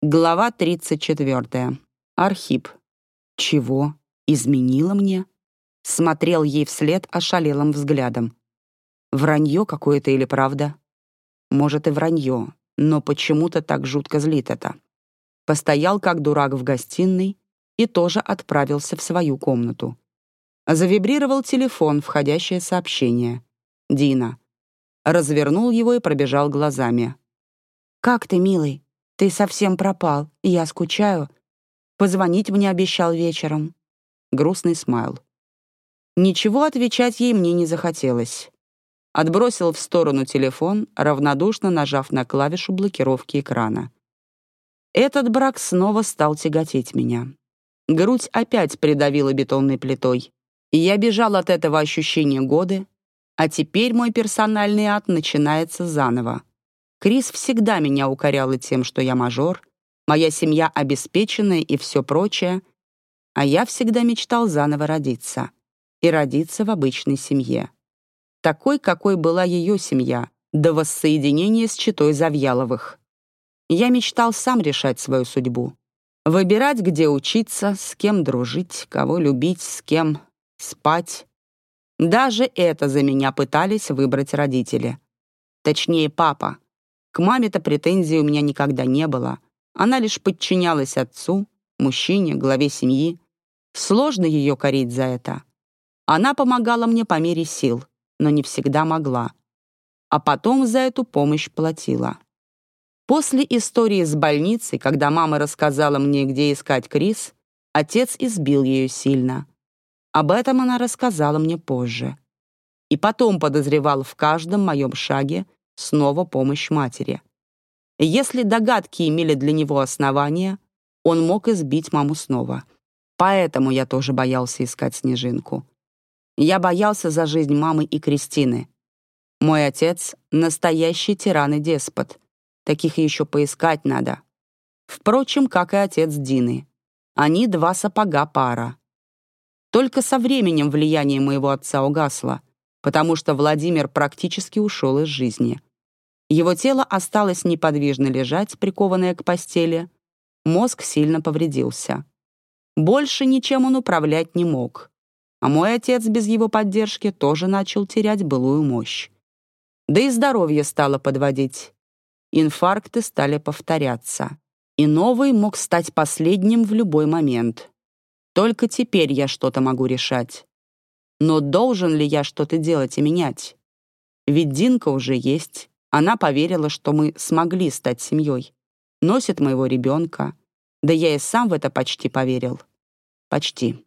Глава 34. Архип. Чего? Изменила мне? Смотрел ей вслед ошалелым взглядом. Вранье какое-то или правда? Может и вранье, но почему-то так жутко злит это. Постоял как дурак в гостиной и тоже отправился в свою комнату. Завибрировал телефон, входящее сообщение. Дина. Развернул его и пробежал глазами. «Как ты, милый?» Ты совсем пропал, я скучаю. Позвонить мне обещал вечером. Грустный смайл. Ничего отвечать ей мне не захотелось. Отбросил в сторону телефон, равнодушно нажав на клавишу блокировки экрана. Этот брак снова стал тяготить меня. Грудь опять придавила бетонной плитой. И я бежал от этого ощущения годы, а теперь мой персональный ад начинается заново. Крис всегда меня укоряла тем, что я мажор, моя семья обеспеченная и все прочее, а я всегда мечтал заново родиться. И родиться в обычной семье. Такой, какой была ее семья, до воссоединения с читой Завьяловых. Я мечтал сам решать свою судьбу. Выбирать, где учиться, с кем дружить, кого любить, с кем спать. Даже это за меня пытались выбрать родители. Точнее, папа — к маме-то претензий у меня никогда не было. Она лишь подчинялась отцу, мужчине, главе семьи. Сложно ее корить за это. Она помогала мне по мере сил, но не всегда могла. А потом за эту помощь платила. После истории с больницей, когда мама рассказала мне, где искать Крис, отец избил ее сильно. Об этом она рассказала мне позже. И потом подозревал в каждом моем шаге снова помощь матери. Если догадки имели для него основания, он мог избить маму снова. Поэтому я тоже боялся искать Снежинку. Я боялся за жизнь мамы и Кристины. Мой отец — настоящий тиран и деспот. Таких еще поискать надо. Впрочем, как и отец Дины. Они два сапога пара. Только со временем влияние моего отца угасло, потому что Владимир практически ушел из жизни. Его тело осталось неподвижно лежать, прикованное к постели. Мозг сильно повредился. Больше ничем он управлять не мог. А мой отец без его поддержки тоже начал терять былую мощь. Да и здоровье стало подводить. Инфаркты стали повторяться. И новый мог стать последним в любой момент. Только теперь я что-то могу решать. Но должен ли я что-то делать и менять? Ведь Динка уже есть, она поверила, что мы смогли стать семьей. Носит моего ребенка. Да я и сам в это почти поверил. Почти.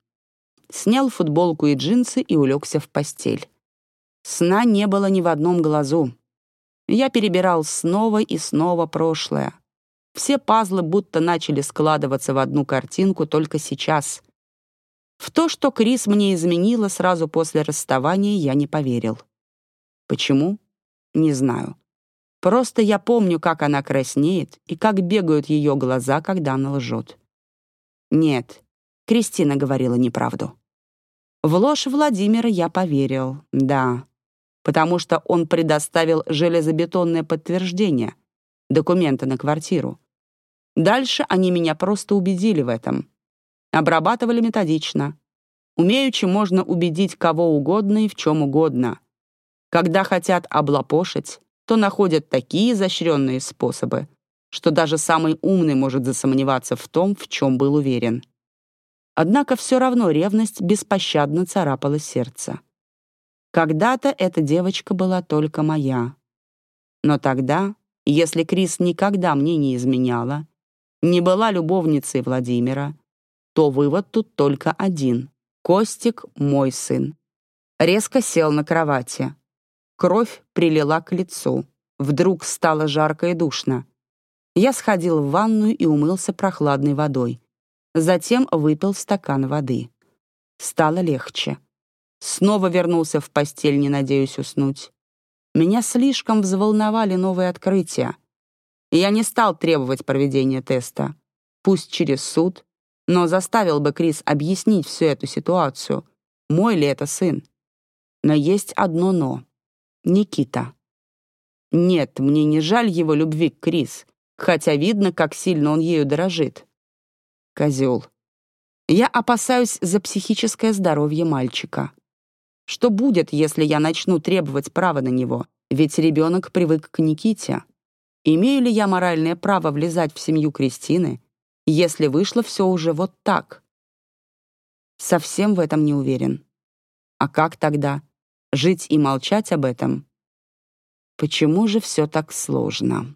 Снял футболку и джинсы и улегся в постель. Сна не было ни в одном глазу. Я перебирал снова и снова прошлое. Все пазлы будто начали складываться в одну картинку только сейчас. В то, что Крис мне изменила сразу после расставания, я не поверил. Почему? Не знаю. Просто я помню, как она краснеет и как бегают ее глаза, когда она лжет. Нет, Кристина говорила неправду. В ложь Владимира я поверил, да, потому что он предоставил железобетонное подтверждение, документы на квартиру. Дальше они меня просто убедили в этом. Обрабатывали методично. Умеючи можно убедить кого угодно и в чем угодно. Когда хотят облапошить, то находят такие изощренные способы, что даже самый умный может засомневаться в том, в чем был уверен. Однако все равно ревность беспощадно царапала сердце. Когда-то эта девочка была только моя. Но тогда, если Крис никогда мне не изменяла, не была любовницей Владимира, то вывод тут только один. Костик — мой сын. Резко сел на кровати. Кровь прилила к лицу. Вдруг стало жарко и душно. Я сходил в ванную и умылся прохладной водой. Затем выпил стакан воды. Стало легче. Снова вернулся в постель, не надеюсь уснуть. Меня слишком взволновали новые открытия. Я не стал требовать проведения теста. Пусть через суд, но заставил бы Крис объяснить всю эту ситуацию. Мой ли это сын? Но есть одно «но». Никита. Нет, мне не жаль его любви к Крис. хотя видно, как сильно он ею дорожит. Козел. Я опасаюсь за психическое здоровье мальчика. Что будет, если я начну требовать права на него? Ведь ребенок привык к Никите. Имею ли я моральное право влезать в семью Кристины, если вышло все уже вот так? Совсем в этом не уверен. А как тогда? Жить и молчать об этом? Почему же все так сложно?